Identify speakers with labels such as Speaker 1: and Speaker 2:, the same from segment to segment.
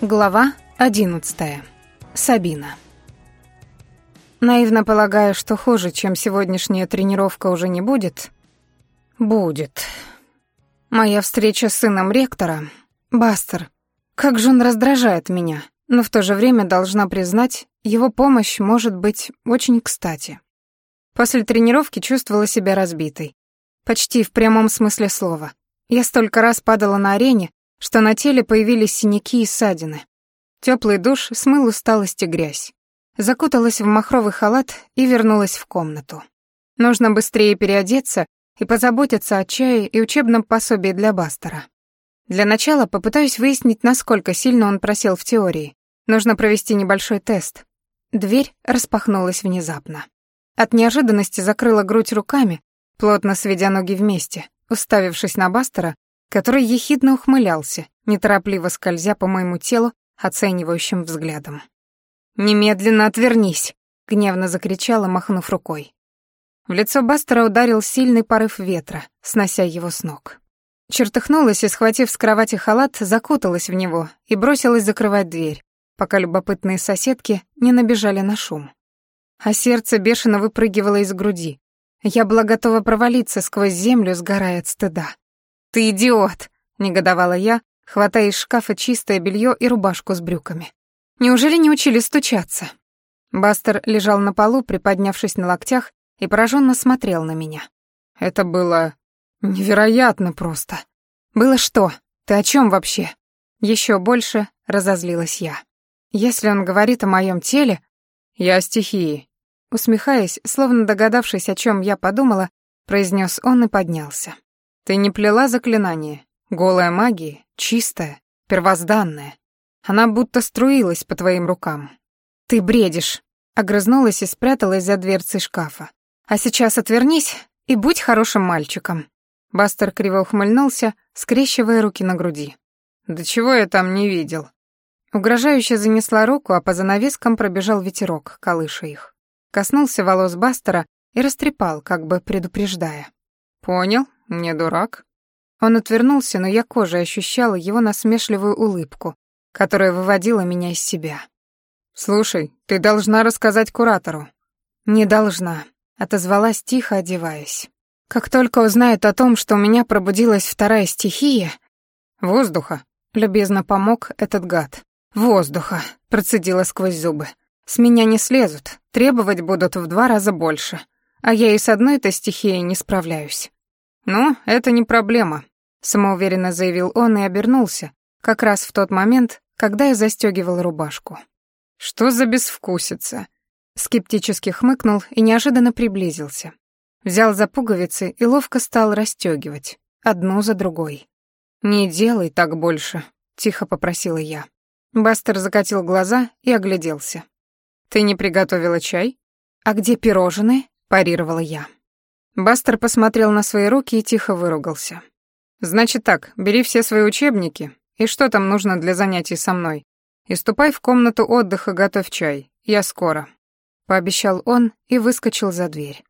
Speaker 1: Глава 11. Сабина. Наивно полагая, что хуже, чем сегодняшняя тренировка уже не будет. Будет. Моя встреча с сыном ректора. Бастер. Как же он раздражает меня. Но в то же время должна признать, его помощь может быть очень кстати. После тренировки чувствовала себя разбитой. Почти в прямом смысле слова. Я столько раз падала на арене, что на теле появились синяки и ссадины. Теплый душ смыл усталость и грязь. Закуталась в махровый халат и вернулась в комнату. Нужно быстрее переодеться и позаботиться о чае и учебном пособии для Бастера. Для начала попытаюсь выяснить, насколько сильно он просел в теории. Нужно провести небольшой тест. Дверь распахнулась внезапно. От неожиданности закрыла грудь руками, плотно сведя ноги вместе, уставившись на Бастера, который ехидно ухмылялся, неторопливо скользя по моему телу оценивающим взглядом. «Немедленно отвернись!» — гневно закричала, махнув рукой. В лицо Бастера ударил сильный порыв ветра, снося его с ног. Чертыхнулась и, схватив с кровати халат, закуталась в него и бросилась закрывать дверь, пока любопытные соседки не набежали на шум. А сердце бешено выпрыгивало из груди. Я была готова провалиться сквозь землю, сгорая от стыда. «Ты идиот!» — негодовала я, хватая из шкафа чистое белье и рубашку с брюками. «Неужели не учили стучаться?» Бастер лежал на полу, приподнявшись на локтях, и пораженно смотрел на меня. Это было невероятно просто. Было что? Ты о чем вообще? Еще больше разозлилась я. Если он говорит о моем теле, я о стихии. Усмехаясь, словно догадавшись, о чем я подумала, произнес он и поднялся. Ты не плела заклинание. Голая магия, чистая, первозданная. Она будто струилась по твоим рукам. Ты бредишь. Огрызнулась и спряталась за дверцей шкафа. А сейчас отвернись и будь хорошим мальчиком. Бастер криво ухмыльнулся, скрещивая руки на груди. «Да чего я там не видел?» Угрожающе занесла руку, а по занавескам пробежал ветерок, колыша их. Коснулся волос Бастера и растрепал, как бы предупреждая. «Понял, не дурак». Он отвернулся, но я кожей ощущала его насмешливую улыбку, которая выводила меня из себя. «Слушай, ты должна рассказать куратору». «Не должна», — отозвалась тихо, одеваясь. «Как только узнает о том, что у меня пробудилась вторая стихия...» «Воздуха», — любезно помог этот гад. «Воздуха», — процедила сквозь зубы. «С меня не слезут, требовать будут в два раза больше, а я и с одной-то стихией не справляюсь». «Ну, это не проблема», — самоуверенно заявил он и обернулся, как раз в тот момент, когда я застегивал рубашку. «Что за безвкусица?» Скептически хмыкнул и неожиданно приблизился. Взял за пуговицы и ловко стал расстегивать, одну за другой. «Не делай так больше», — тихо попросила я. Бастер закатил глаза и огляделся. «Ты не приготовила чай?» «А где пирожные?» — парировала я. Бастер посмотрел на свои руки и тихо выругался. «Значит так, бери все свои учебники и что там нужно для занятий со мной, и ступай в комнату отдыха, готовь чай. Я скоро», — пообещал он и выскочил за дверь.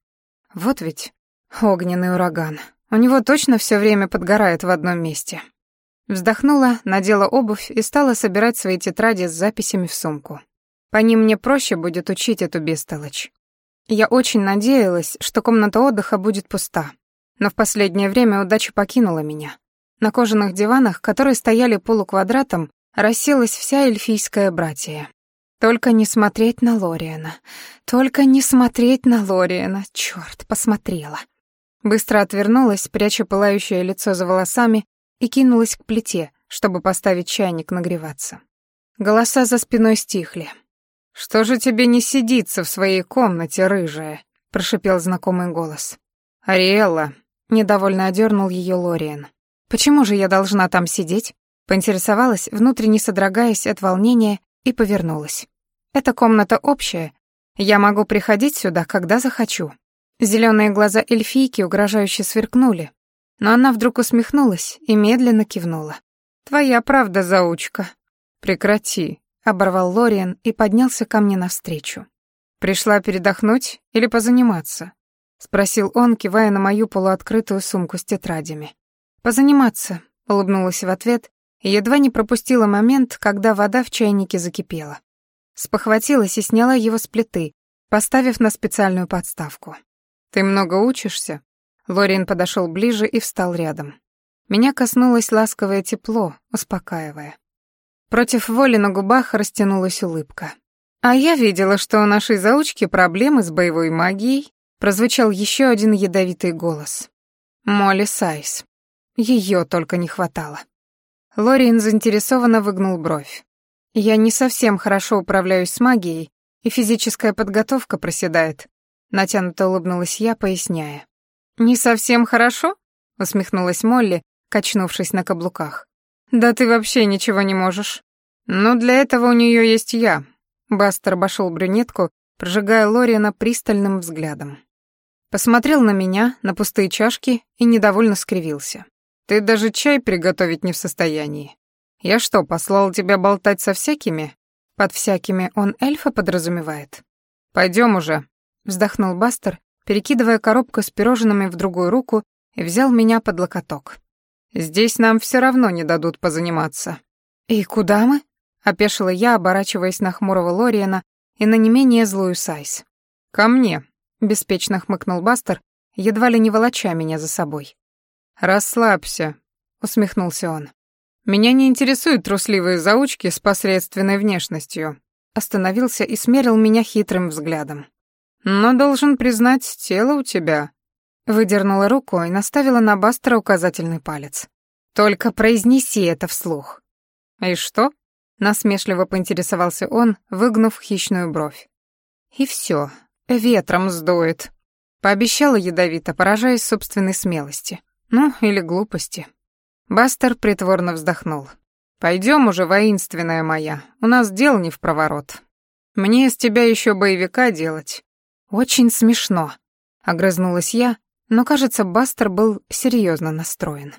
Speaker 1: Вот ведь огненный ураган. У него точно все время подгорает в одном месте. Вздохнула, надела обувь и стала собирать свои тетради с записями в сумку. По ним мне проще будет учить эту бестолочь. Я очень надеялась, что комната отдыха будет пуста. Но в последнее время удача покинула меня. На кожаных диванах, которые стояли полуквадратом, расселась вся эльфийская братья. Только не смотреть на Лориана. Только не смотреть на Лориана. Чёрт, посмотрела. Быстро отвернулась, пряча пылающее лицо за волосами, и кинулась к плите, чтобы поставить чайник нагреваться. Голоса за спиной стихли. «Что же тебе не сидится в своей комнате, рыжая?» — прошипел знакомый голос. «Ариэлла», — недовольно одернул ее Лориан. «Почему же я должна там сидеть?» Поинтересовалась, внутренне содрогаясь от волнения, и повернулась. «Эта комната общая. Я могу приходить сюда, когда захочу». Зеленые глаза эльфийки угрожающе сверкнули, но она вдруг усмехнулась и медленно кивнула. «Твоя правда, заучка». «Прекрати», оборвал Лориан и поднялся ко мне навстречу. «Пришла передохнуть или позаниматься?» — спросил он, кивая на мою полуоткрытую сумку с тетрадями. «Позаниматься», — улыбнулась в ответ и едва не пропустила момент, когда вода в чайнике закипела. Спохватилась и сняла его с плиты, поставив на специальную подставку. «Ты много учишься?» Лориен подошел ближе и встал рядом. Меня коснулось ласковое тепло, успокаивая. Против воли на губах растянулась улыбка. «А я видела, что у нашей заучки проблемы с боевой магией», прозвучал еще один ядовитый голос. Молли Сайс. Ее только не хватало. Лориен заинтересованно выгнул бровь. Я не совсем хорошо управляюсь с магией, и физическая подготовка проседает. Натянуто улыбнулась я, поясняя. «Не совсем хорошо?» — усмехнулась Молли, качнувшись на каблуках. «Да ты вообще ничего не можешь». «Ну, для этого у нее есть я». Бастер обошел брюнетку, прожигая Лориана пристальным взглядом. Посмотрел на меня, на пустые чашки и недовольно скривился. «Ты даже чай приготовить не в состоянии. Я что, послал тебя болтать со всякими? Под всякими он эльфа подразумевает. Пойдем уже, вздохнул Бастер, перекидывая коробку с пирожными в другую руку и взял меня под локоток. Здесь нам все равно не дадут позаниматься. И куда мы? опешила я, оборачиваясь на хмурого Лориена и на не менее злую Сайс. Ко мне, беспечно хмыкнул Бастер, едва ли не волоча меня за собой. Расслабься, усмехнулся он. Меня не интересуют трусливые заучки с посредственной внешностью. Остановился и смерил меня хитрым взглядом. Но должен признать, тело у тебя. Выдернула руку и наставила на Бастера указательный палец. Только произнеси это вслух. И что? Насмешливо поинтересовался он, выгнув хищную бровь. И все, ветром сдует. Пообещала ядовито, поражаясь собственной смелости. Ну, или глупости. Бастер притворно вздохнул. Пойдем уже, воинственная моя, у нас дел не в проворот. Мне из тебя еще боевика делать». «Очень смешно», — огрызнулась я, но, кажется, Бастер был серьезно настроен.